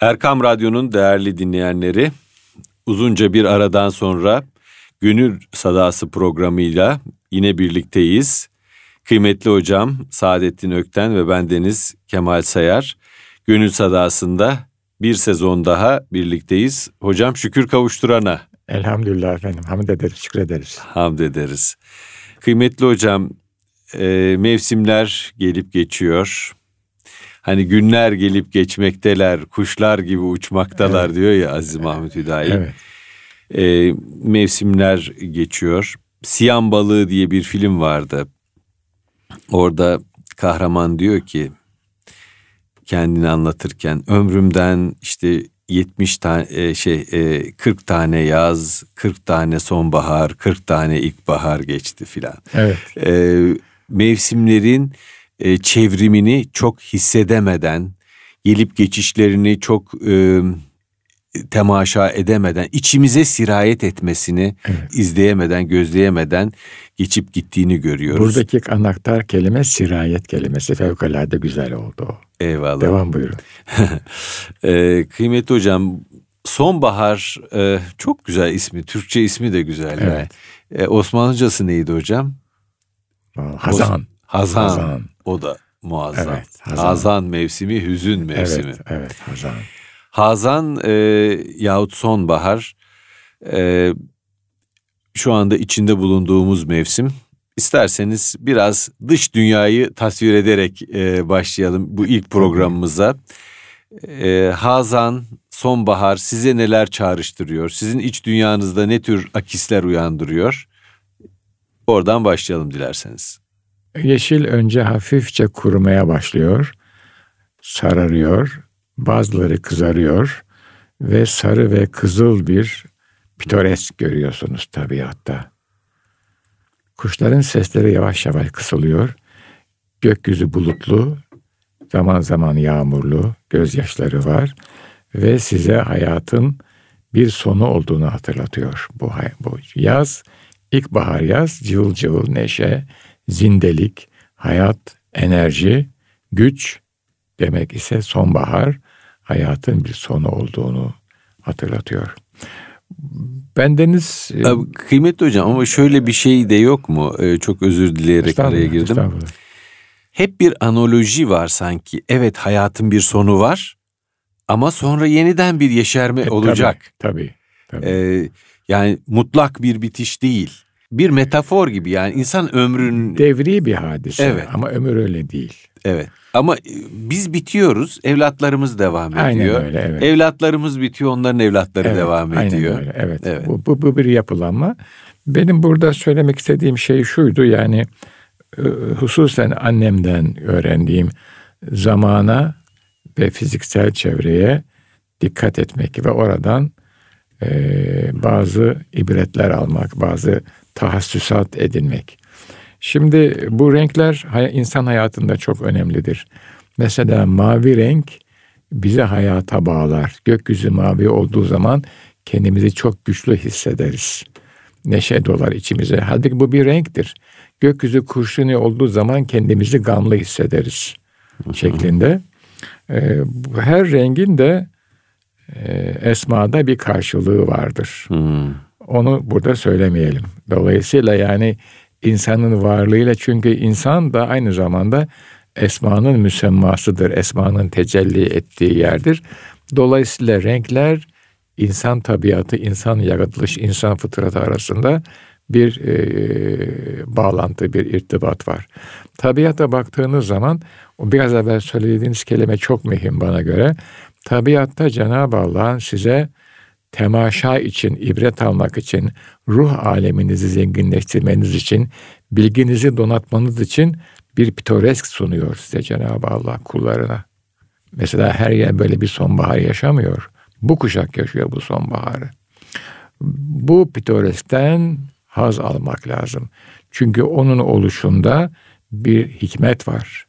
Erkam Radyo'nun değerli dinleyenleri, uzunca bir aradan sonra Gönül Sadası programıyla yine birlikteyiz. Kıymetli hocam Saadettin Ökten ve bendeniz Kemal Sayar. Gönül Sadası'nda bir sezon daha birlikteyiz. Hocam şükür kavuşturana. Elhamdülillah efendim. Hamd ederiz, şükrederiz. Hamd ederiz. Kıymetli hocam, e, mevsimler gelip geçiyor. Hani günler gelip geçmekteler, kuşlar gibi uçmaktalar evet. diyor ya Aziz Mahmut Hüdayi. Evet. E, mevsimler geçiyor. Siyan Balığı diye bir film vardı. Orada kahraman diyor ki kendini anlatırken ömrümden işte 70 tane şey 40 e, tane yaz, 40 tane sonbahar, 40 tane ilkbahar geçti filan. Evet. E, mevsimlerin e, çevrimini çok hissedemeden, gelip geçişlerini çok e, temaşa edemeden, içimize sirayet etmesini evet. izleyemeden, gözleyemeden geçip gittiğini görüyoruz. Buradaki anahtar kelime sirayet kelimesi fevkalade güzel oldu. Eyvallah. Devam buyurun. e, kıymetli hocam, sonbahar e, çok güzel ismi, Türkçe ismi de güzel. Evet. Yani. E, Osmanlıcası neydi hocam? Hazan. Hazan. Hazan. O da muazzam. Evet, hazan. hazan mevsimi, hüzün mevsimi. Evet, evet Hazan. Hazan e, yahut sonbahar e, şu anda içinde bulunduğumuz mevsim. İsterseniz biraz dış dünyayı tasvir ederek e, başlayalım bu ilk programımıza. E, Hazan, sonbahar size neler çağrıştırıyor? Sizin iç dünyanızda ne tür akisler uyandırıyor? Oradan başlayalım dilerseniz. Yeşil önce hafifçe kurumaya başlıyor, sararıyor, bazıları kızarıyor ve sarı ve kızıl bir pitoresk görüyorsunuz tabiatta. Kuşların sesleri yavaş yavaş kısılıyor. Gökyüzü bulutlu, zaman zaman yağmurlu, gözyaşları var ve size hayatın bir sonu olduğunu hatırlatıyor bu, bu yaz. İlkbahar yaz, cıvıl cıvıl neşe, zindelik, hayat, enerji, güç demek ise sonbahar hayatın bir sonu olduğunu hatırlatıyor. Bendeniz... E, Abi, kıymetli hocam ama şöyle bir şey de yok mu? Ee, çok özür dileyerek araya girdim. Hep bir analoji var sanki. Evet hayatın bir sonu var ama sonra yeniden bir yeşerme e, olacak. Tabii. tabii, tabii. Ee, yani mutlak bir bitiş değil. Bir metafor gibi yani insan ömrün... Devri bir hadise evet. ama ömür öyle değil. Evet. Ama e, biz bitiyoruz, evlatlarımız devam ediyor. Aynen öyle, evet. Evlatlarımız bitiyor, onların evlatları evet, devam ediyor. Aynen öyle, evet. evet. Bu, bu, bu bir yapılanma. Benim burada söylemek istediğim şey şuydu yani e, hususen annemden öğrendiğim zamana ve fiziksel çevreye dikkat etmek ve oradan e, bazı ibretler almak, bazı tahassüsat edinmek. Şimdi bu renkler insan hayatında çok önemlidir. Mesela mavi renk bizi hayata bağlar. Gökyüzü mavi olduğu zaman kendimizi çok güçlü hissederiz. Neşe dolar içimize. Halbuki bu bir renktir. Gökyüzü kurşuni olduğu zaman kendimizi gamlı hissederiz şeklinde. Ee, her rengin de e, esmada bir karşılığı vardır. Hmm. Onu burada söylemeyelim. Dolayısıyla yani insanın varlığıyla çünkü insan da aynı zamanda esmanın müsemmasıdır. Esmanın tecelli ettiği yerdir. Dolayısıyla renkler insan tabiatı, insan yaratılış, insan fıtratı arasında bir e, bağlantı, bir irtibat var. Tabiata baktığınız zaman biraz evvel söylediğiniz kelime çok mühim bana göre. Tabiatta Cenab-ı Allah'ın size temaşa için, ibret almak için, ruh aleminizi zenginleştirmeniz için, bilginizi donatmanız için bir pitoresk sunuyor size Cenab-ı Allah kullarına. Mesela her yer böyle bir sonbahar yaşamıyor. Bu kuşak yaşıyor bu sonbaharı. Bu pitoreskten haz almak lazım. Çünkü onun oluşunda bir hikmet var,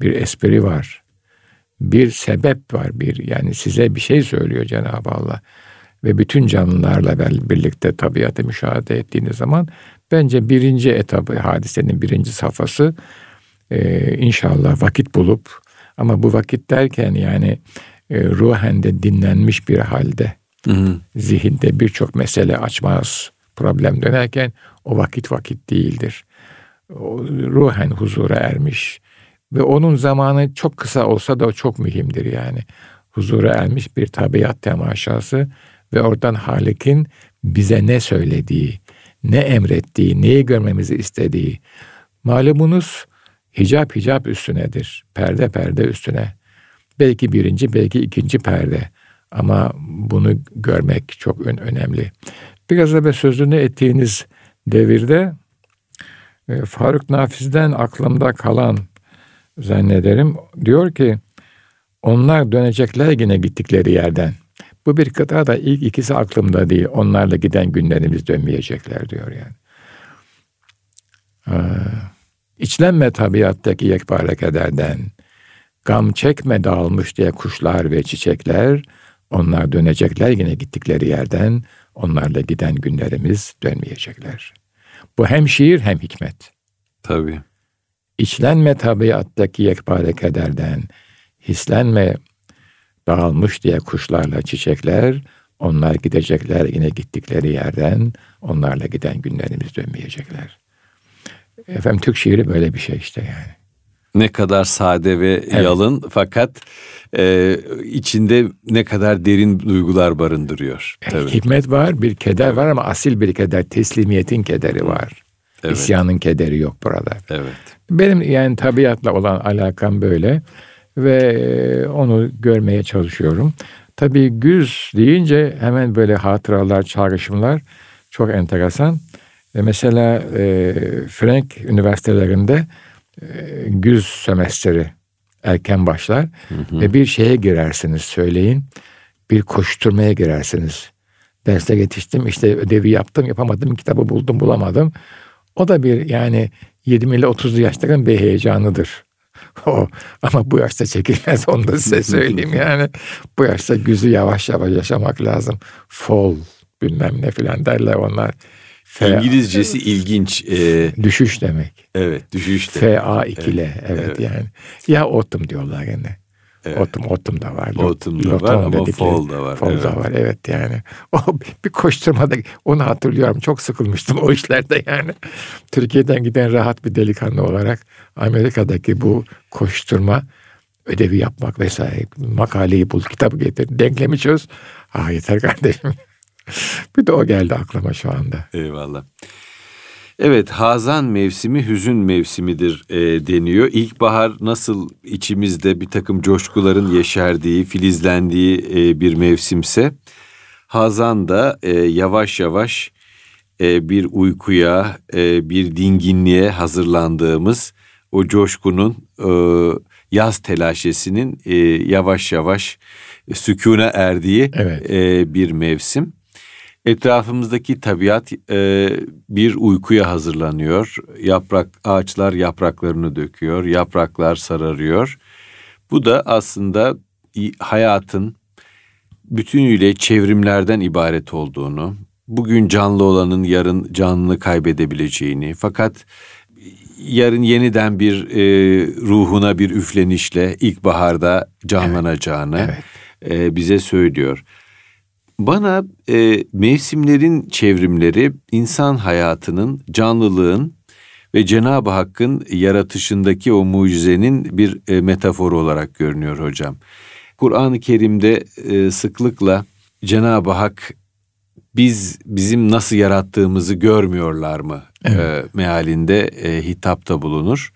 bir espri var, bir sebep var, bir yani size bir şey söylüyor Cenab-ı Allah ve bütün canlılarla birlikte tabiatı müşahede ettiğiniz zaman bence birinci etabı hadisenin birinci safhası e, inşallah vakit bulup ama bu vakit derken yani e, ruhen de dinlenmiş bir halde Hı hı. zihinde birçok mesele açmaz problem dönerken o vakit vakit değildir. O, ruhen huzura ermiş ve onun zamanı çok kısa olsa da çok mühimdir yani. Huzura ermiş bir tabiat temaşası ve oradan Halik'in bize ne söylediği, ne emrettiği, neyi görmemizi istediği. Malumunuz hicap hicap üstünedir. Perde perde üstüne. Belki birinci, belki ikinci perde. Ama bunu görmek çok önemli. Biraz evvel sözünü ettiğiniz devirde e, Faruk Nafiz'den aklımda kalan zannederim diyor ki onlar dönecekler yine gittikleri yerden. Bu bir kıta da ilk ikisi aklımda değil. Onlarla giden günlerimiz dönmeyecekler diyor yani. Ee, içlenme tabiattaki yekpare kederden. Gam çekme dağılmış diye kuşlar ve çiçekler. Onlar dönecekler yine gittikleri yerden. Onlarla giden günlerimiz dönmeyecekler. Bu hem şiir hem hikmet. Tabii. İçlenme tabiattaki yekpare kederden. Hislenme dağılmış diye kuşlarla çiçekler, onlar gidecekler yine gittikleri yerden, onlarla giden günlerimiz dönmeyecekler. Efendim Türk şiiri böyle bir şey işte yani. Ne kadar sade ve evet. yalın fakat e, içinde ne kadar derin duygular barındırıyor. Tabii. Hikmet var, bir keder var ama asil bir keder, teslimiyetin kederi var. Evet. İsyanın kederi yok burada. Evet. Benim yani tabiatla olan alakam böyle ve e, onu görmeye çalışıyorum. Tabii güz deyince hemen böyle hatıralar, çağrışımlar çok enteresan. Ve mesela e, Frank üniversitelerinde e, güz semesteri erken başlar hı hı. ve bir şeye girersiniz söyleyin. Bir koşturmaya girersiniz. Derste yetiştim işte ödevi yaptım yapamadım kitabı buldum bulamadım. O da bir yani 20 ile 30 yaşların bir heyecanıdır. O ama bu yaşta çekilmez onu da size söyleyeyim yani. Bu yaşta güzü yavaş yavaş yaşamak lazım. Fall bilmem ne filan derler onlar. F İngilizcesi ilginç. Ee, düşüş demek. Evet düşüş demek. FA ikile evet, evet, evet yani. Ya autumn diyorlar gene. Evet. Autumn, autumn da var. Autumn da var ama dedikleri. fall da var. Fall evet. da var evet yani. O bir koşturmada onu hatırlıyorum. Çok sıkılmıştım o işlerde yani. Türkiye'den giden rahat bir delikanlı olarak Amerika'daki bu koşturma ödevi yapmak vesaire makaleyi bul kitabı getir denklemi çöz. Ah yeter kardeşim. bir de o geldi aklıma şu anda. Eyvallah. Evet, hazan mevsimi hüzün mevsimidir e, deniyor. İlkbahar nasıl içimizde bir takım coşkuların yeşerdiği, filizlendiği e, bir mevsimse, hazan da e, yavaş yavaş e, bir uykuya, e, bir dinginliğe hazırlandığımız o coşkunun e, yaz telaşesinin e, yavaş yavaş sükuna erdiği evet. e, bir mevsim etrafımızdaki tabiat e, bir uykuya hazırlanıyor. Yaprak ağaçlar yapraklarını döküyor, yapraklar sararıyor. Bu da aslında hayatın bütünüyle çevrimlerden ibaret olduğunu, bugün canlı olanın yarın canlını kaybedebileceğini, fakat yarın yeniden bir e, ruhuna bir üflenişle ilkbaharda canlanacağını evet, evet. E, bize söylüyor. Bana e, mevsimlerin çevrimleri insan hayatının, canlılığın ve Cenab-ı Hakk'ın yaratışındaki o mucizenin bir e, metaforu olarak görünüyor hocam. Kur'an-ı Kerim'de e, sıklıkla Cenab-ı Hak biz bizim nasıl yarattığımızı görmüyorlar mı evet. e, mealinde e, hitapta bulunur.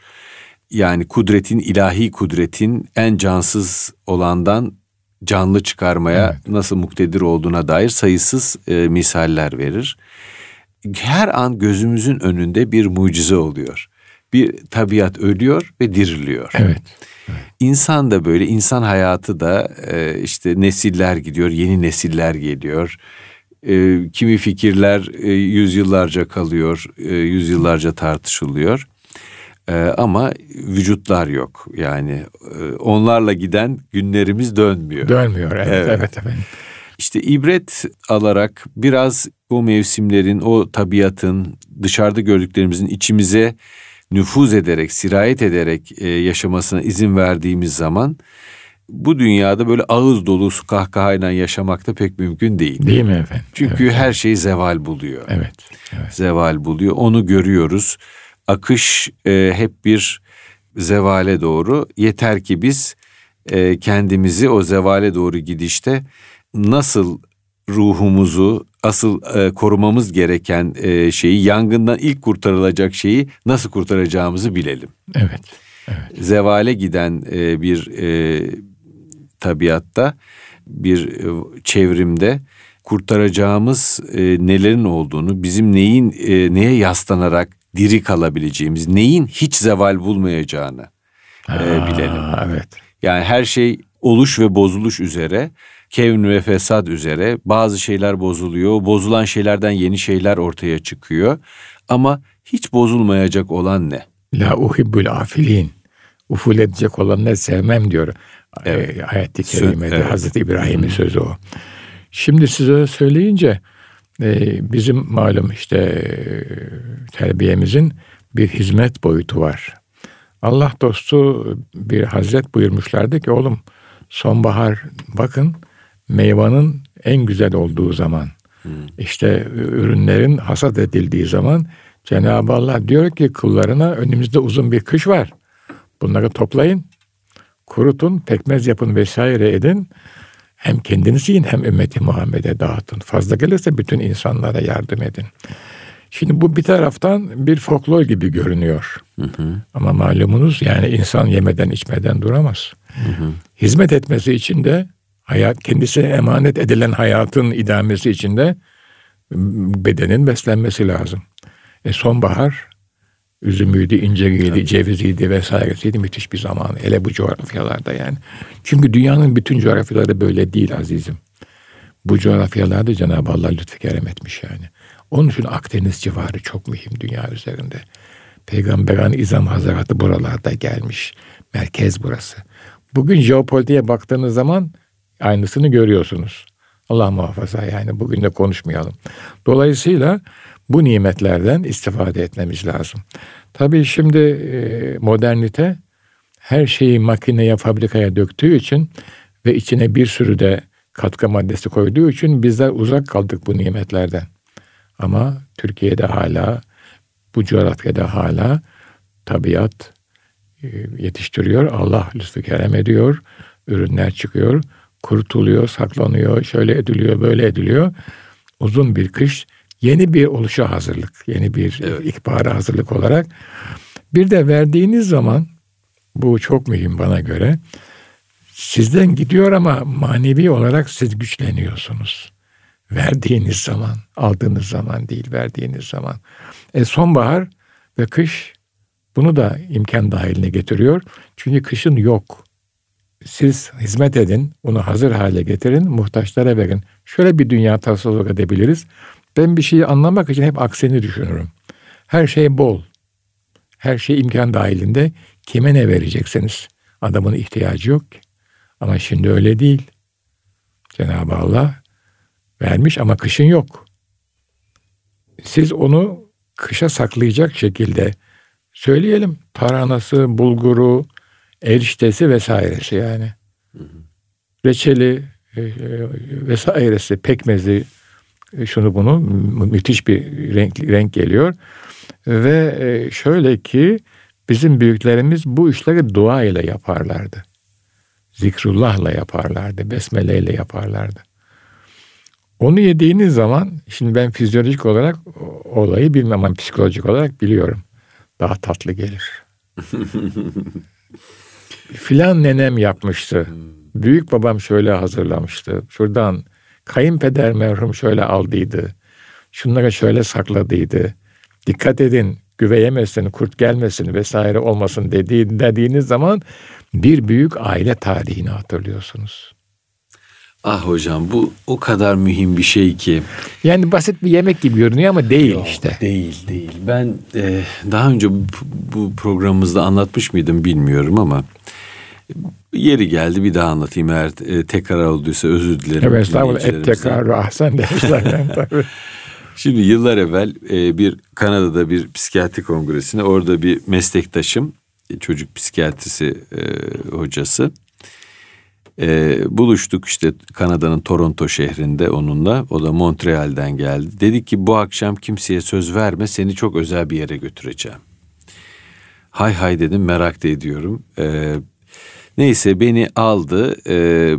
Yani kudretin ilahi kudretin en cansız olandan canlı çıkarmaya evet. nasıl muktedir olduğuna dair sayısız e, misaller verir. Her an gözümüzün önünde bir mucize oluyor. Bir tabiat ölüyor ve diriliyor. Evet. evet. İnsan da böyle, insan hayatı da e, işte nesiller gidiyor, yeni nesiller geliyor. E, kimi fikirler e, yüzyıllarca kalıyor, e, yüzyıllarca tartışılıyor. Ee, ama vücutlar yok. Yani e, onlarla giden günlerimiz dönmüyor. Dönmüyor evet evet, evet efendim. İşte ibret alarak biraz o mevsimlerin, o tabiatın, dışarıda gördüklerimizin içimize nüfuz ederek, sirayet ederek e, yaşamasına izin verdiğimiz zaman bu dünyada böyle ağız dolusu kahkahayla yaşamak da pek mümkün değil. Değil mi efendim? Çünkü evet. her şey zeval buluyor. Evet. evet. Zeval buluyor. Onu görüyoruz. Akış e, hep bir zevale doğru. Yeter ki biz e, kendimizi o zevale doğru gidişte nasıl ruhumuzu asıl e, korumamız gereken e, şeyi yangından ilk kurtarılacak şeyi nasıl kurtaracağımızı bilelim. Evet. evet. Zevale giden e, bir e, tabiatta bir e, çevrimde kurtaracağımız e, nelerin olduğunu, bizim neyin e, neye yaslanarak diri kalabileceğimiz, neyin hiç zeval bulmayacağını e, bilelim. Evet. Yani her şey oluş ve bozuluş üzere, kevn ve fesat üzere bazı şeyler bozuluyor, bozulan şeylerden yeni şeyler ortaya çıkıyor. Ama hiç bozulmayacak olan ne? La uhibbul afilin. Uful edecek olanları sevmem diyor. Evet. E, ayet-i kerimede evet. Hazreti İbrahim'in sözü o. Şimdi size söyleyince e, bizim malum işte e, terbiyemizin bir hizmet boyutu var. Allah dostu bir hazret buyurmuşlardı ki oğlum sonbahar bakın meyvanın en güzel olduğu zaman işte ürünlerin hasat edildiği zaman Cenab-ı Allah diyor ki kullarına önümüzde uzun bir kış var. Bunları toplayın, kurutun, pekmez yapın vesaire edin. Hem kendiniz yiyin hem ümmeti Muhammed'e dağıtın. Fazla gelirse bütün insanlara yardım edin. Şimdi bu bir taraftan bir folklor gibi görünüyor. Hı hı. Ama malumunuz yani insan yemeden içmeden duramaz. Hı hı. Hizmet etmesi için de hayat kendisine emanet edilen hayatın idamesi için de bedenin beslenmesi lazım. E sonbahar üzümüydü, inciriydi, ceviziydi vesairesiydi müthiş bir zaman. Hele bu coğrafyalarda yani. Çünkü dünyanın bütün coğrafyaları böyle değil azizim. Bu coğrafyalarda Cenab-ı Allah lütfu kerem etmiş yani. Onun için Akdeniz civarı çok mühim dünya üzerinde. Peygamberan İzam Hazretleri buralarda gelmiş. Merkez burası. Bugün jeopolitiğe baktığınız zaman aynısını görüyorsunuz. Allah muhafaza yani bugün de konuşmayalım. Dolayısıyla bu nimetlerden istifade etmemiz lazım. Tabii şimdi modernite her şeyi makineye, fabrikaya döktüğü için ve içine bir sürü de katkı maddesi koyduğu için bizler uzak kaldık bu nimetlerden. Ama Türkiye'de hala, bu coğrafyada hala tabiat yetiştiriyor. Allah lütfu kerem ediyor. Ürünler çıkıyor. Kurutuluyor, saklanıyor, şöyle ediliyor, böyle ediliyor. Uzun bir kış, yeni bir oluşa hazırlık, yeni bir evet. ikbara hazırlık olarak. Bir de verdiğiniz zaman, bu çok mühim bana göre, sizden gidiyor ama manevi olarak siz güçleniyorsunuz. Verdiğiniz zaman, aldığınız zaman değil, verdiğiniz zaman. E sonbahar ve kış bunu da imkan dahiline getiriyor. Çünkü kışın yok. Siz hizmet edin, bunu hazır hale getirin, muhtaçlara verin. Şöyle bir dünya tasavvur edebiliriz. Ben bir şeyi anlamak için hep aksini düşünürüm. Her şey bol. Her şey imkan dahilinde. Kime ne vereceksiniz? Adamın ihtiyacı yok ki. Ama şimdi öyle değil. Cenab-ı Allah vermiş ama kışın yok. Siz onu kışa saklayacak şekilde söyleyelim. Taranası, bulguru, eriştesi vesairesi yani. Reçeli e, vesairesi, pekmezi, e, şunu bunu müthiş bir renk, renk geliyor. Ve e, şöyle ki bizim büyüklerimiz bu işleri dua ile yaparlardı. Zikrullahla yaparlardı, besmele ile yaparlardı. Onu yediğiniz zaman, şimdi ben fizyolojik olarak olayı bilmem ama psikolojik olarak biliyorum. Daha tatlı gelir. Filan nenem yapmıştı. Büyük babam şöyle hazırlamıştı. Şuradan kayınpeder merhum şöyle aldıydı. Şunları şöyle sakladıydı. Dikkat edin güve yemesin, kurt gelmesin vesaire olmasın dediği, dediğiniz zaman bir büyük aile tarihini hatırlıyorsunuz. Ah hocam bu o kadar mühim bir şey ki. Yani basit bir yemek gibi görünüyor ama değil Yok, işte. Değil değil. Ben e, daha önce bu, bu programımızda anlatmış mıydım bilmiyorum ama yeri geldi bir daha anlatayım eğer e, tekrar olduysa özür dilerim. Evet estağfurullah et tekrar ahsen demişler tabii. Şimdi yıllar evvel e, bir Kanada'da bir psikiyatri kongresine orada bir meslektaşım çocuk psikiyatrisi e, hocası Ee, buluştuk işte Kanada'nın Toronto şehrinde onunla. O da Montreal'den geldi. Dedi ki bu akşam kimseye söz verme seni çok özel bir yere götüreceğim. Hay hay dedim merak da ediyorum. Ee, neyse beni aldı. Ee,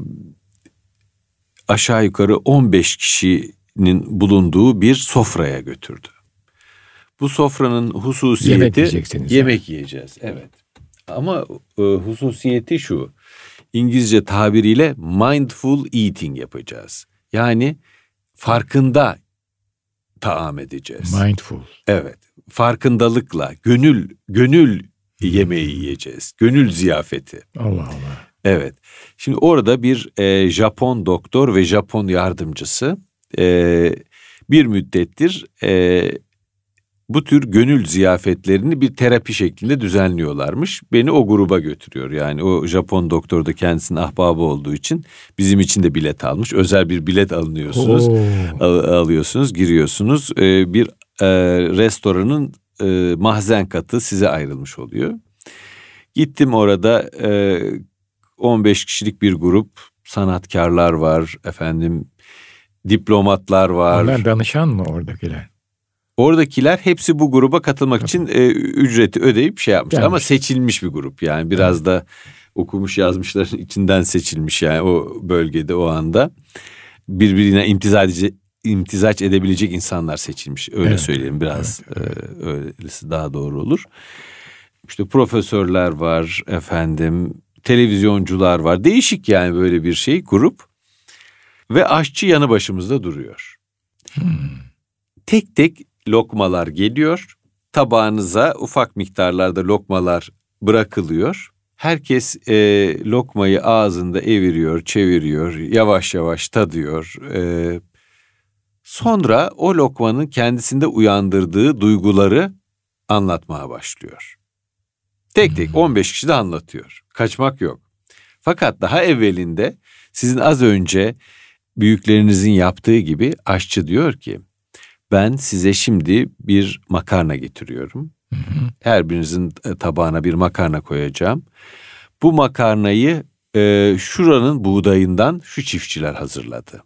aşağı yukarı 15 kişinin bulunduğu bir sofraya götürdü. Bu sofranın hususiyeti yemek, yemek yiyeceğiz. Evet. Ama e, hususiyeti şu. İngilizce tabiriyle mindful eating yapacağız. Yani farkında taam edeceğiz. Mindful. Evet. Farkındalıkla, gönül gönül yemeği yiyeceğiz. Gönül ziyafeti. Allah Allah. Evet. Şimdi orada bir e, Japon doktor ve Japon yardımcısı e, bir müddettir e, bu tür gönül ziyafetlerini bir terapi şeklinde düzenliyorlarmış. Beni o gruba götürüyor. Yani o Japon doktor da kendisinin ahbabı olduğu için bizim için de bilet almış. Özel bir bilet alınıyorsunuz. Al, alıyorsunuz, giriyorsunuz. Ee, bir e, restoranın e, mahzen katı size ayrılmış oluyor. Gittim orada e, 15 kişilik bir grup sanatkarlar var efendim diplomatlar var. Onlar danışan mı oradakiler? Oradakiler hepsi bu gruba katılmak için e, ücreti ödeyip şey yapmış ama seçilmiş bir grup yani biraz evet. da okumuş yazmışların içinden seçilmiş yani o bölgede o anda birbirine imtiza edici, imtizaç edebilecek insanlar seçilmiş öyle evet. söyleyeyim biraz evet, evet. E, öylesi daha doğru olur. İşte profesörler var efendim televizyoncular var değişik yani böyle bir şey grup ve aşçı yanı başımızda duruyor. Hmm. Tek tek lokmalar geliyor. Tabağınıza ufak miktarlarda lokmalar bırakılıyor. Herkes e, lokmayı ağzında eviriyor, çeviriyor, yavaş yavaş tadıyor. E, sonra o lokmanın kendisinde uyandırdığı duyguları anlatmaya başlıyor. Tek tek 15 hmm. kişi de anlatıyor. Kaçmak yok. Fakat daha evvelinde sizin az önce büyüklerinizin yaptığı gibi aşçı diyor ki ben size şimdi bir makarna getiriyorum. Hı hı. Her birinizin e, tabağına bir makarna koyacağım. Bu makarnayı e, şuranın buğdayından şu çiftçiler hazırladı.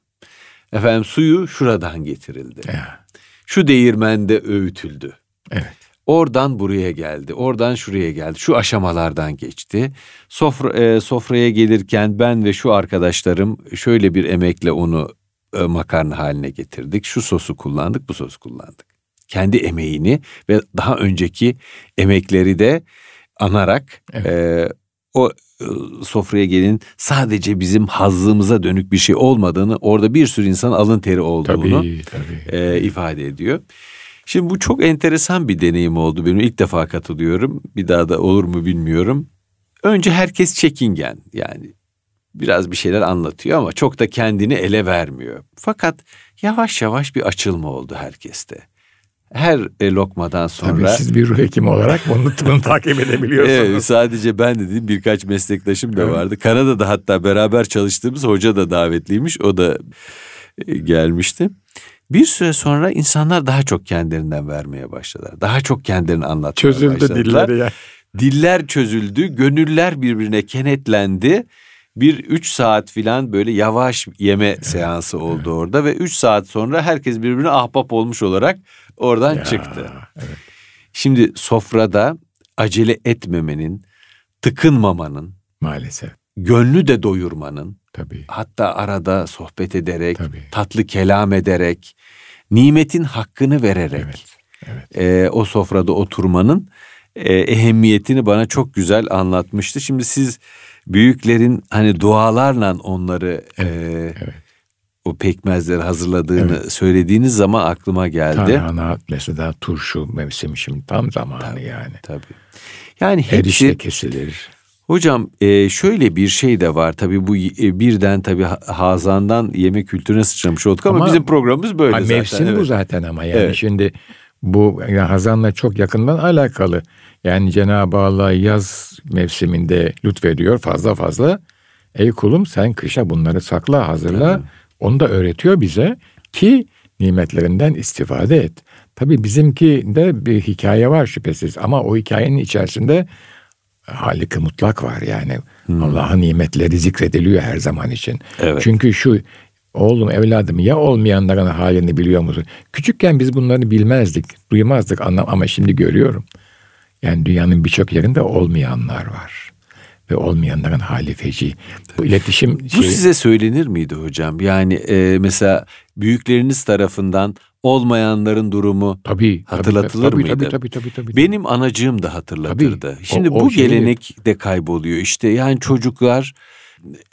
Efendim suyu şuradan getirildi. Ya. Şu değirmende öğütüldü. Evet. Oradan buraya geldi, oradan şuraya geldi. Şu aşamalardan geçti. Sofra, e, sofraya gelirken ben ve şu arkadaşlarım şöyle bir emekle onu e, makarna haline getirdik. Şu sosu kullandık, bu sosu kullandık. Kendi emeğini ve daha önceki emekleri de anarak evet. e, o e, sofraya gelin sadece bizim hazzımıza dönük bir şey olmadığını, orada bir sürü insan alın teri olduğunu tabii, tabii. E, ifade ediyor. Şimdi bu çok enteresan bir deneyim oldu benim ilk defa katılıyorum. Bir daha da olur mu bilmiyorum. Önce herkes çekingen yani biraz bir şeyler anlatıyor ama çok da kendini ele vermiyor. Fakat yavaş yavaş bir açılma oldu herkeste. Her e, lokmadan sonra... Tabii siz bir ruh hekimi olarak bunu, bunu takip edebiliyorsunuz. Evet, sadece ben de değil birkaç meslektaşım da evet. vardı. Kanada'da hatta beraber çalıştığımız hoca da davetliymiş. O da e, gelmişti. Bir süre sonra insanlar daha çok kendilerinden vermeye başladılar. Daha çok kendilerini anlatmaya Çözüldü başladılar. Çözüldü dilleri ya. Diller çözüldü, gönüller birbirine kenetlendi bir üç saat filan böyle yavaş yeme seansı oldu orada ve üç saat sonra herkes birbirine ahbap olmuş olarak oradan ya, çıktı. Evet. Şimdi sofrada acele etmemenin, tıkınmamanın, maalesef gönlü de doyurmanın, tabii. hatta arada sohbet ederek, tabii. tatlı kelam ederek, nimetin hakkını vererek evet, evet. E, o sofrada oturmanın e, ehemmiyetini bana çok güzel anlatmıştı. Şimdi siz büyüklerin hani dualarla onları evet, e, evet. o pekmezleri hazırladığını evet. söylediğiniz zaman aklıma geldi. Tarhana mesela turşu mevsimi şimdi tam zamanı tabii, yani. Tabii. Yani hepsi Erişte kesilir. Hocam e, şöyle bir şey de var tabii bu e, birden tabii Hazan'dan yemek kültürüne sıçramış olduk ama, ama bizim programımız böyle zaten. Mevsim evet. bu zaten ama yani evet. şimdi bu yani Hazan'la çok yakından alakalı. Yani Cenab-ı Allah yaz mevsiminde lütfediyor fazla fazla. Ey kulum sen kışa bunları sakla hazırla. Evet. Onu da öğretiyor bize ki nimetlerinden istifade et. Tabii bizimki de bir hikaye var şüphesiz ama o hikayenin içerisinde Halik-i mutlak var yani. Allah'ın nimetleri zikrediliyor her zaman için. Evet. Çünkü şu oğlum evladım ya olmayanların halini biliyor musun? Küçükken biz bunları bilmezdik, duymazdık anlam ama şimdi görüyorum. Yani dünyanın birçok yerinde olmayanlar var. Ve olmayanların hali feci. Bu iletişim Bu şeyi- size söylenir miydi hocam? Yani e, mesela büyükleriniz tarafından olmayanların durumu tabii, hatırlatılır tabii, mıydı? Tabii tabii tabii. tabii. Benim anacığım da hatırlatırdı. Tabii. O- Şimdi o bu şeyi- gelenek de kayboluyor. İşte yani çocuklar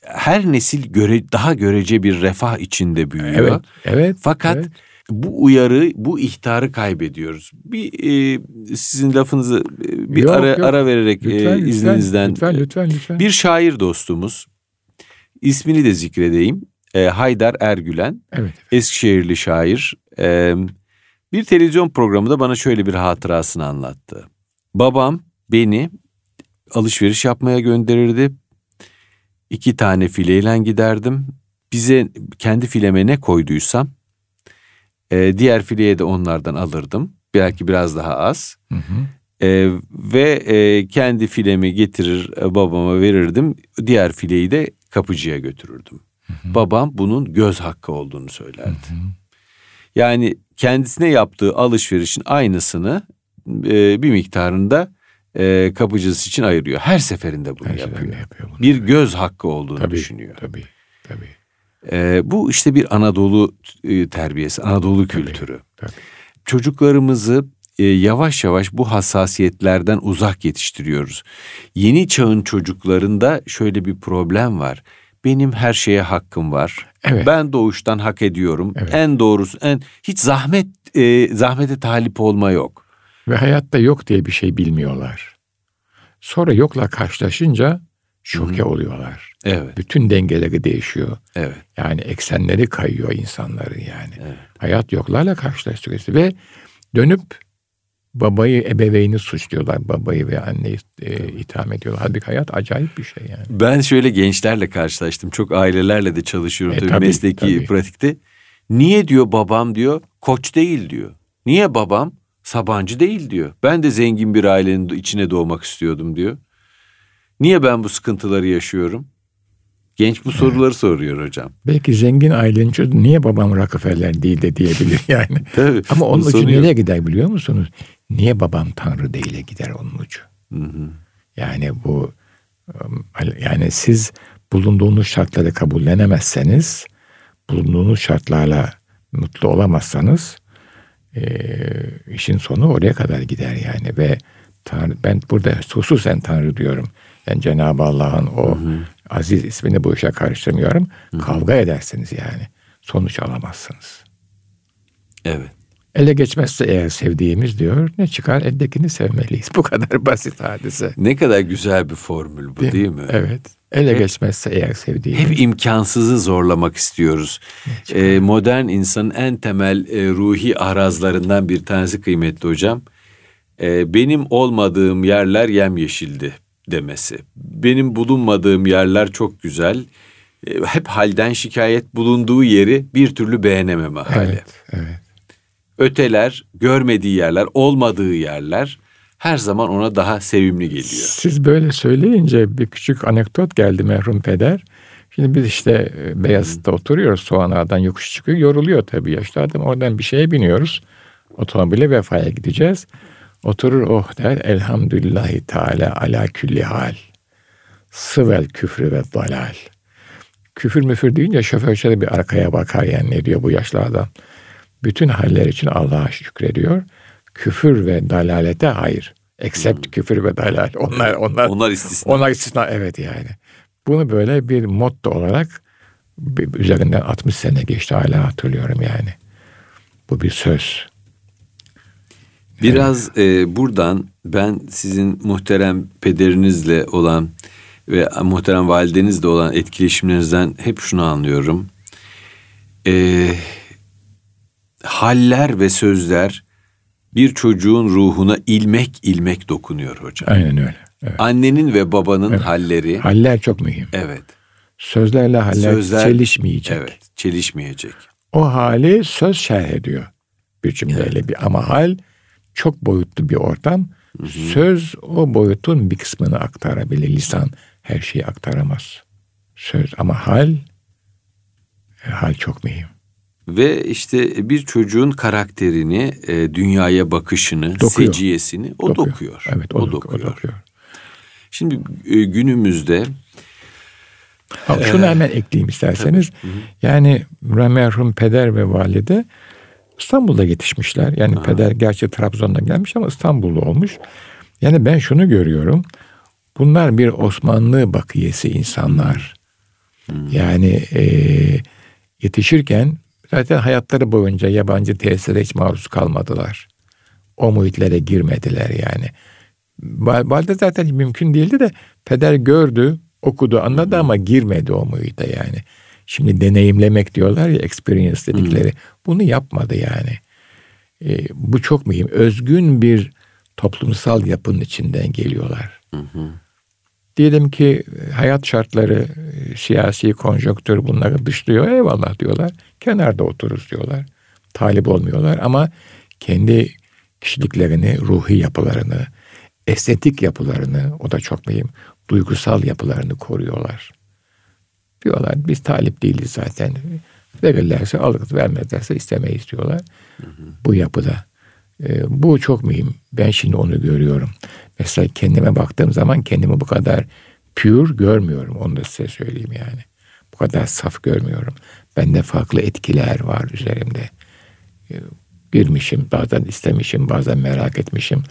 her nesil göre daha görece bir refah içinde büyüyor. Evet, evet. Fakat evet. Bu uyarı, bu ihtarı kaybediyoruz. Bir e, sizin lafınızı e, bir Yok, ara yok. ara vererek e, Lütfen, lütfen, izninizden Lütfen, lütfen, lütfen. bir şair dostumuz ismini de zikredeyim. E, Haydar Ergülen. Evet. Eskişehirli şair. e, bir televizyon programında bana şöyle bir hatırasını anlattı. Babam beni alışveriş yapmaya gönderirdi. İki tane fileyle giderdim. Bize kendi fileme ne koyduysam e, diğer fileye de onlardan alırdım. Belki biraz daha az. Hı hı. E, ve e, kendi filemi getirir e, babama verirdim. Diğer fileyi de kapıcıya götürürdüm. Babam bunun göz hakkı olduğunu söylerdi. Yani kendisine yaptığı alışverişin aynısını e, bir miktarında e, kapıcısı için ayırıyor. Her seferinde bunu Her yapıyor. yapıyor bunu. Bir göz hakkı olduğunu tabii, düşünüyor. Tabii, tabii. E, bu işte bir Anadolu e, terbiyesi, Anadolu kültürü. tabii. Çocuklarımızı e, yavaş yavaş bu hassasiyetlerden uzak yetiştiriyoruz. Yeni çağın çocuklarında şöyle bir problem var. Benim her şeye hakkım var. Evet. Ben doğuştan hak ediyorum. Evet. En doğrusu, en hiç zahmet e, zahmete talip olma yok. Ve hayatta yok diye bir şey bilmiyorlar. Sonra yokla karşılaşınca şoke oluyorlar. Evet, Bütün dengeleri değişiyor. evet. Yani eksenleri kayıyor insanların yani. Evet. Hayat yoklarla karşılaştırıyorsun ve dönüp babayı, ebeveyni suçluyorlar. Babayı ve anneyi e, itham ediyorlar. Halbuki hayat acayip bir şey yani. Ben şöyle gençlerle karşılaştım. Çok ailelerle de çalışıyorum E, tabii, tabii, mesleki tabii. pratikte. Niye diyor babam diyor koç değil diyor. Niye babam Sabancı değil diyor. Ben de zengin bir ailenin içine doğmak istiyordum diyor. Niye ben bu sıkıntıları yaşıyorum? Genç bu soruları soruyor hocam. Belki zengin ailenin çocuğu niye babam Rockefeller değil de diyebilir yani. Tabii. Ama onun ucu soruyor. nereye gider biliyor musunuz? Niye babam Tanrı değil'e gider onun ucu. Hı hı. Yani bu yani siz bulunduğunuz şartları kabullenemezseniz, bulunduğunuz şartlarla mutlu olamazsanız eee, işin sonu oraya kadar gider yani ve Tanrı, ben burada hususen Tanrı diyorum. Yani Cenab-ı Allah'ın o aziz ismini bu işe karıştırmıyorum. Kavga edersiniz yani. Sonuç alamazsınız. Evet. Ele geçmezse eğer sevdiğimiz diyor ne çıkar eldekini sevmeliyiz. Bu kadar basit hadise. Ne kadar güzel bir formül bu değil, mi? Evet. Ele Hep- geçmezse eğer sevdiğimiz. Hep imkansızı zorlamak istiyoruz. Ee, modern insanın en temel e, ruhi arazlarından bir tanesi kıymetli hocam. Ee, benim olmadığım yerler yemyeşildi demesi. Benim bulunmadığım yerler çok güzel. Ee, hep halden şikayet bulunduğu yeri bir türlü beğenememe hali. Evet, evet. Öteler, görmediği yerler, olmadığı yerler her zaman ona daha sevimli geliyor. Siz böyle söyleyince bir küçük anekdot geldi merhum peder. Şimdi biz işte e, Beyazıt'ta oturuyoruz. Soğanağa'dan yokuş çıkıyor. Yoruluyor tabii yaşlı adam. Oradan bir şeye biniyoruz. Otomobile vefaya gideceğiz. Oturur oh der. Elhamdülillahi Teala ala külli hal. Sıvel küfrü ve dalal. Küfür müfür deyince şoför şöyle bir arkaya bakar yani ne diyor bu yaşlı adam. Bütün haller için Allah'a şükrediyor. Küfür ve dalalete hayır. Except küfür ve dalal. Onlar onlar Onlar istisna. onlar istisna evet yani. Bunu böyle bir motto olarak bir- üzerinden 60 sene geçti hala hatırlıyorum yani. Bu bir söz. Biraz e, buradan ben sizin muhterem pederinizle olan ve muhterem validenizle olan etkileşimlerinizden hep şunu anlıyorum. E, haller ve sözler bir çocuğun ruhuna ilmek ilmek dokunuyor hocam. Aynen öyle. Evet. Annenin ve babanın halleri Haller çok mühim. evet. Sözlerle haller Sözler çelişmeyecek. Evet, çelişmeyecek. O hali söz şerh ediyor bir cümleyle bir ama hal çok boyutlu bir ortam Hı hı. Söz o boyutun bir kısmını aktarabilir. Lisan her şeyi aktaramaz. Söz ama hal e, hal çok mühim. Ve işte bir çocuğun karakterini, e, dünyaya bakışını, dokuyor. seciyesini o dokuyor. dokuyor. Evet, o, o, dokuyor. o dokuyor. Şimdi e, günümüzde Abi şunu hemen ekleyeyim isterseniz. Tabii. Yani merhum peder ve valide İstanbul'da yetişmişler. Yani ha. peder gerçi Trabzon'dan gelmiş ama İstanbullu olmuş. Yani ben şunu görüyorum. Bunlar bir Osmanlı bakiyesi insanlar. Hmm. Yani e, yetişirken zaten hayatları boyunca yabancı tesire hiç maruz kalmadılar. O muhitlere girmediler yani. Valide zaten mümkün değildi de peder gördü, okudu, anladı ama girmedi o muhite yani. Şimdi deneyimlemek diyorlar ya experience dedikleri. Hı. Bunu yapmadı yani. E, bu çok mühim. Özgün bir toplumsal yapının içinden geliyorlar. Hı. Diyelim ki hayat şartları, siyasi konjonktür bunları dışlıyor. Eyvallah diyorlar. Kenarda otururuz diyorlar. Talip olmuyorlar ama kendi kişiliklerini, ruhi yapılarını, estetik yapılarını, o da çok mühim, duygusal yapılarını koruyorlar. Diyorlar biz talip değiliz zaten. Verirlerse alırız, vermezlerse istemeyiz diyorlar. Hı hı. Bu yapıda. E, bu çok mühim. Ben şimdi onu görüyorum. Mesela kendime baktığım zaman kendimi bu kadar pure görmüyorum. Onu da size söyleyeyim yani. Bu kadar saf görmüyorum. Bende farklı etkiler var üzerimde. E, girmişim, bazen istemişim, bazen merak etmişim.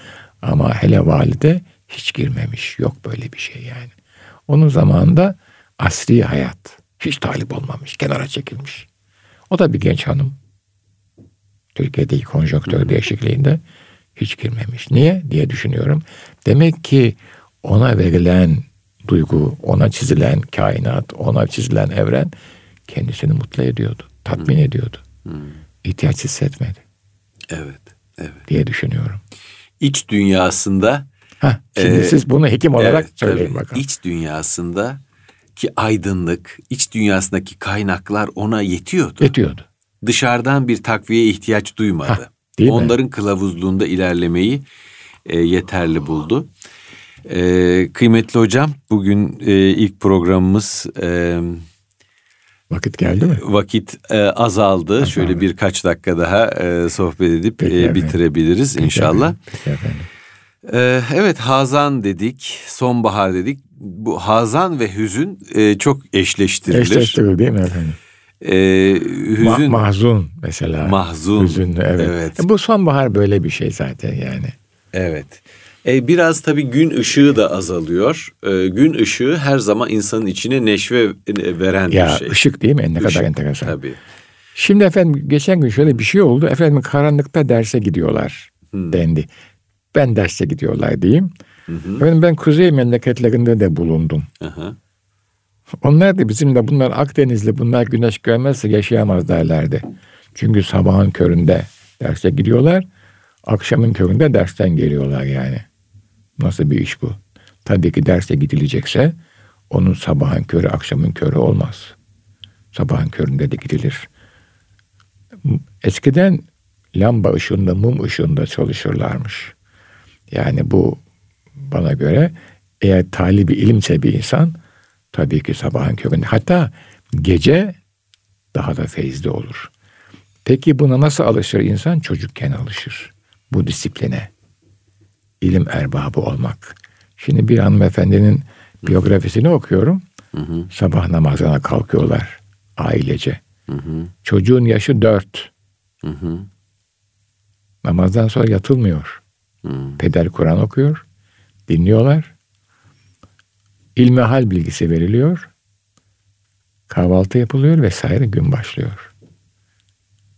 Ama hele valide hiç girmemiş. Yok böyle bir şey yani. Onun zamanında asri hayat. Hiç talip olmamış, kenara çekilmiş. O da bir genç hanım. Türkiye'deki konjonktür değişikliğinde hiç girmemiş. Niye diye düşünüyorum. Demek ki ona verilen duygu, ona çizilen kainat, ona çizilen evren kendisini mutlu ediyordu, tatmin hmm. ediyordu. Hmm. İhtiyaç hissetmedi. Evet, evet. Diye düşünüyorum. İç dünyasında Heh, şimdi e, siz bunu hekim olarak evet, söyleyin tabii, bakalım. İç dünyasında ki aydınlık, iç dünyasındaki kaynaklar ona yetiyordu. Yetiyordu. Dışarıdan bir takviye ihtiyaç duymadı. Heh, değil Onların mi? kılavuzluğunda ilerlemeyi e, yeterli buldu. E, kıymetli hocam, bugün e, ilk programımız... E, Vakit geldi mi? Vakit e, azaldı. azaldı. Şöyle birkaç dakika daha e, sohbet edip e, bitirebiliriz Peki inşallah. Peki efendim. Ee, evet hazan dedik, sonbahar dedik. Bu hazan ve hüzün e, çok eşleştirilir. Eşleştirilir değil mi efendim? Ee, hüzün. Ma- mahzun mesela. Mahzun. Hüzünlü evet. evet. E, bu sonbahar böyle bir şey zaten yani. Evet. E, biraz tabii gün ışığı da azalıyor. E, gün ışığı her zaman insanın içine neşve veren ya, bir şey. Işık değil mi? Ne Işık, kadar enteresan. Tabii. Şimdi efendim geçen gün şöyle bir şey oldu. Efendim karanlıkta derse gidiyorlar hmm. dendi ben derse gidiyorlar diyeyim. Hı hı. Efendim ben kuzey memleketlerinde de bulundum. Hı hı. Onlar da bizimle bunlar Akdenizli bunlar güneş görmezse yaşayamaz derlerdi. Çünkü sabahın köründe derse gidiyorlar. Akşamın köründe dersten geliyorlar yani. Nasıl bir iş bu? Tabii ki derse gidilecekse onun sabahın körü akşamın körü olmaz. Sabahın köründe de gidilir. Eskiden lamba ışığında, mum ışığında çalışırlarmış. Yani bu bana göre eğer talibi ilimse bir insan tabii ki sabahın köründe hatta gece daha da feyizli olur. Peki buna nasıl alışır insan? Çocukken alışır. Bu disipline. İlim erbabı olmak. Şimdi bir hanımefendinin biyografisini okuyorum. Hı hı. Sabah namazına kalkıyorlar ailece. Hı hı. Çocuğun yaşı dört. Hı hı. Namazdan sonra yatılmıyor. Hmm. Peder Kur'an okuyor. Dinliyorlar. hal bilgisi veriliyor. Kahvaltı yapılıyor vesaire gün başlıyor.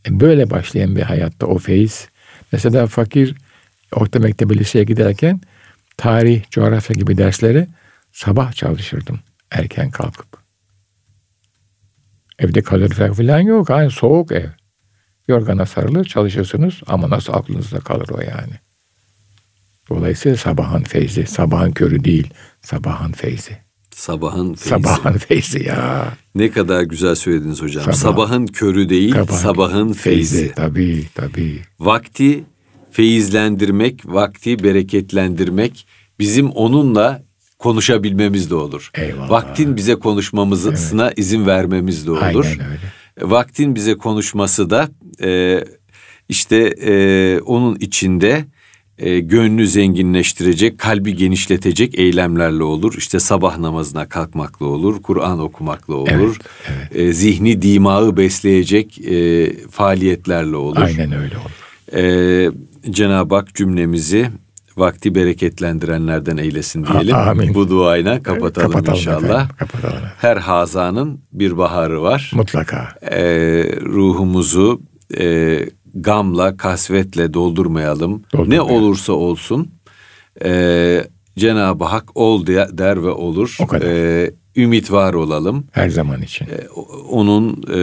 E böyle başlayan bir hayatta o feyiz. Mesela fakir orta mektebi liseye giderken tarih, coğrafya gibi dersleri sabah çalışırdım erken kalkıp. Evde kalorifer falan yok. Yani soğuk ev. Yorgana sarılır çalışırsınız ama nasıl aklınızda kalır o yani. Dolayısıyla sabahın feyzi, sabahın körü değil, sabahın feyzi. Sabahın feyzi. Sabahın feyzi ya. Ne kadar güzel söylediniz hocam. Sabah, sabahın körü değil, sabahın, sabahın feyzi. feyzi. Tabii, tabii. Vakti feyizlendirmek, vakti bereketlendirmek bizim onunla konuşabilmemiz de olur. Eyvallah. Vaktin bize konuşmamızına izin vermemiz de olur. Aynen öyle. Vaktin bize konuşması da e, işte e, onun içinde e, gönlü zenginleştirecek, kalbi genişletecek eylemlerle olur. İşte sabah namazına kalkmakla olur, Kur'an okumakla olur. E, zihni dimağı besleyecek e, faaliyetlerle olur. Aynen öyle olur. E, Cenab-ı Hak cümlemizi vakti bereketlendirenlerden eylesin diyelim. A- amin. Bu duayla kapatalım, Kapatalım inşallah. efendim, kapatalım. Her hazanın bir baharı var. Mutlaka. E, ruhumuzu e, gamla, kasvetle doldurmayalım. Doldurmayalım. Ne olursa olsun e, Cenab-ı Hak ol de- der ve olur. O kadar. E, ümit var olalım. Her zaman için. E, onun e,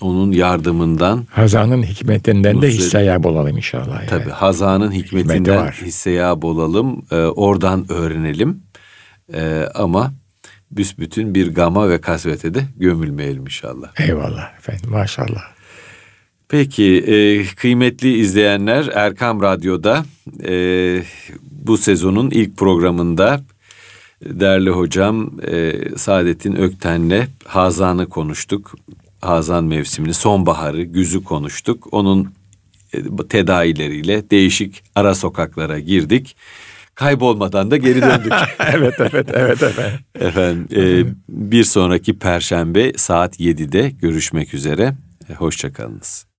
onun yardımından Hazanın hikmetinden de hisseyab olalım inşallah. yani. Tabii hazanın hikmetinden Hikmeti var. hisseyab olalım, e, oradan öğrenelim. E, ama büsbütün bir gama ve kasvete de gömülmeyelim inşallah. Eyvallah efendim maşallah. Peki e, kıymetli izleyenler Erkam Radyo'da e, bu sezonun ilk programında değerli hocam e, Saadettin Ökten'le Hazan'ı konuştuk. Hazan mevsimini, sonbaharı, güzü konuştuk. Onun e, tedavileriyle değişik ara sokaklara girdik. Kaybolmadan da geri döndük. evet evet evet efendim. Efendim e, bir sonraki perşembe saat 7'de görüşmek üzere. E, Hoşçakalınız.